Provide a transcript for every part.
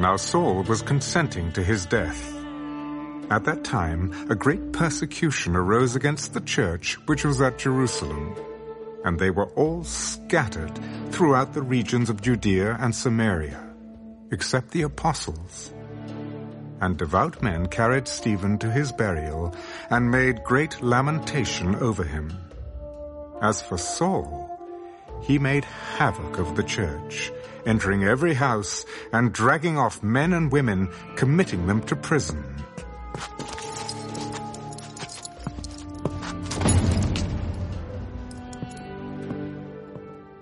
Now Saul was consenting to his death. At that time, a great persecution arose against the church which was at Jerusalem, and they were all scattered throughout the regions of Judea and Samaria, except the apostles. And devout men carried Stephen to his burial, and made great lamentation over him. As for Saul, he made havoc of the church, entering every house and dragging off men and women, committing them to prison.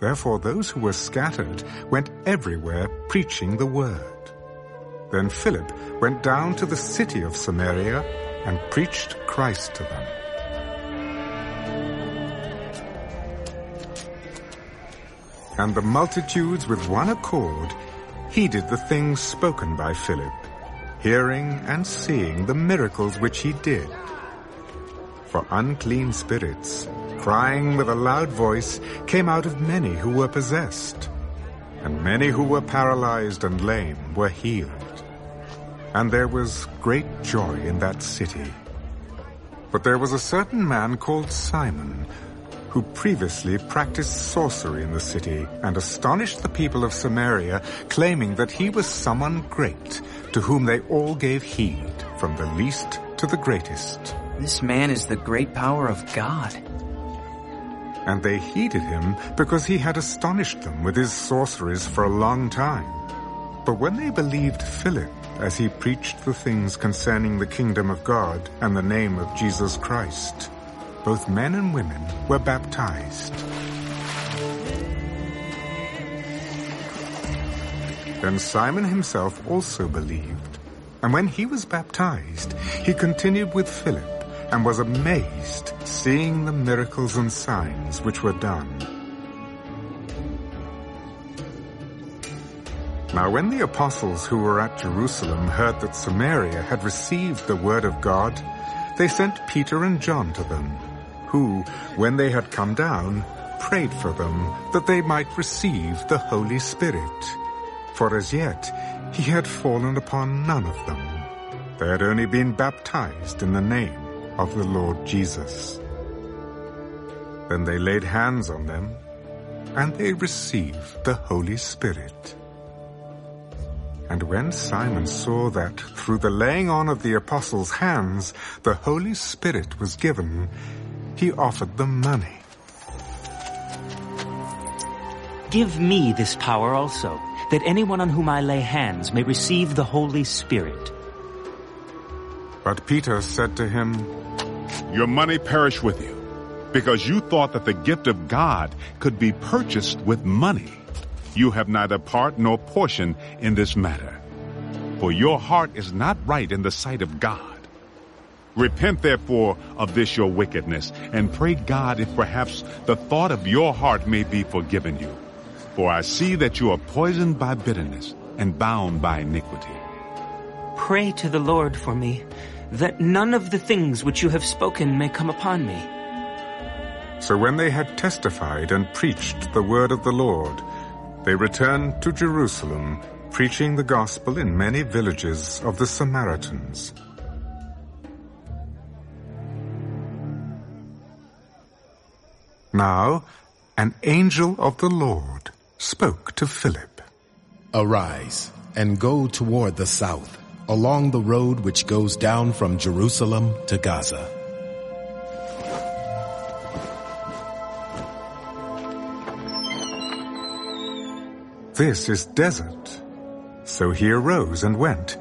Therefore those who were scattered went everywhere preaching the word. Then Philip went down to the city of Samaria and preached Christ to them. And the multitudes with one accord heeded the things spoken by Philip, hearing and seeing the miracles which he did. For unclean spirits, crying with a loud voice, came out of many who were possessed, and many who were paralyzed and lame were healed. And there was great joy in that city. But there was a certain man called Simon, who previously practiced sorcery in the city and astonished the people of Samaria, claiming that he was someone great, to whom they all gave heed, from the least to the greatest. This man is the great power of God. And they heeded him because he had astonished them with his sorceries for a long time. But when they believed Philip as he preached the things concerning the kingdom of God and the name of Jesus Christ, both men and women were baptized. Then Simon himself also believed, and when he was baptized, he continued with Philip and was amazed seeing the miracles and signs which were done. Now when the apostles who were at Jerusalem heard that Samaria had received the word of God, they sent Peter and John to them, who, when they had come down, prayed for them that they might receive the Holy Spirit. For as yet he had fallen upon none of them. They had only been baptized in the name of the Lord Jesus. Then they laid hands on them, and they received the Holy Spirit. And when Simon saw that through the laying on of the apostles' hands the Holy Spirit was given, he offered them money. Give me this power also, that anyone on whom I lay hands may receive the Holy Spirit. But Peter said to him, Your money perish with you, because you thought that the gift of God could be purchased with money. You have neither part nor portion in this matter. For your heart is not right in the sight of God. Repent therefore of this your wickedness, and pray God if perhaps the thought of your heart may be forgiven you. For I see that you are poisoned by bitterness and bound by iniquity. Pray to the Lord for me, that none of the things which you have spoken may come upon me. So when they had testified and preached the word of the Lord, they returned to Jerusalem, preaching the gospel in many villages of the Samaritans. Now, an angel of the Lord spoke to Philip. Arise and go toward the south, along the road which goes down from Jerusalem to Gaza. This is desert. So he arose and went,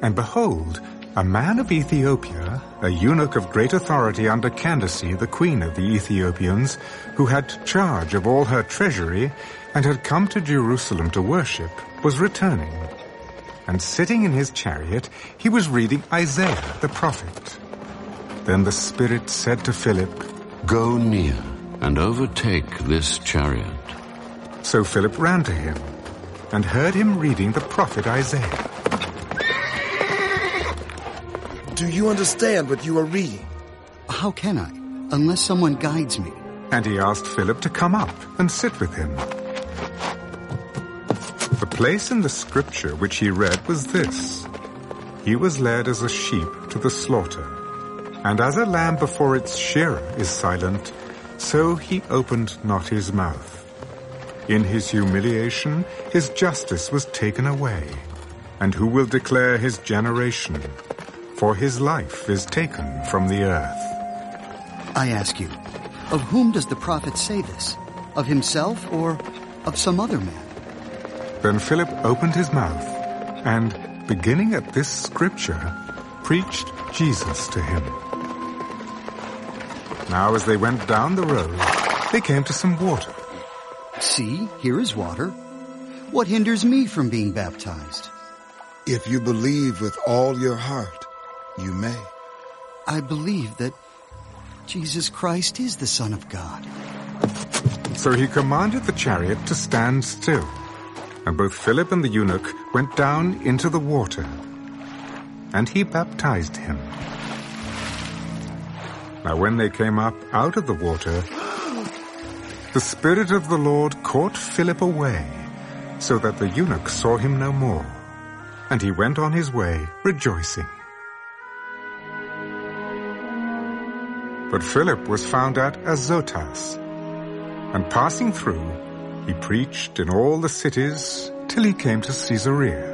and behold, a man of Ethiopia, a eunuch of great authority under Candace, the queen of the Ethiopians, who had charge of all her treasury, and had come to Jerusalem to worship, was returning. And sitting in his chariot, he was reading Isaiah the prophet. Then the Spirit said to Philip, Go near and overtake this chariot. So Philip ran to him, and heard him reading the prophet Isaiah. Do you understand what you are reading? How can I, unless someone guides me? And he asked Philip to come up and sit with him. The place in the scripture which he read was this. He was led as a sheep to the slaughter, and as a lamb before its shearer is silent, so he opened not his mouth. In his humiliation, his justice was taken away. And who will declare his generation? For his life is taken from the earth. I ask you, of whom does the prophet say this? Of himself or of some other man? Then Philip opened his mouth, and, beginning at this scripture, preached Jesus to him. Now as they went down the road, they came to some water. See, here is water. What hinders me from being baptized? If you believe with all your heart, you may. I believe that Jesus Christ is the Son of God. So he commanded the chariot to stand still, and both Philip and the eunuch went down into the water, and he baptized him. Now when they came up out of the water, the Spirit of the Lord caught Philip away, so that the eunuch saw him no more, and he went on his way rejoicing. But Philip was found at Azotus, and passing through, he preached in all the cities till he came to Caesarea.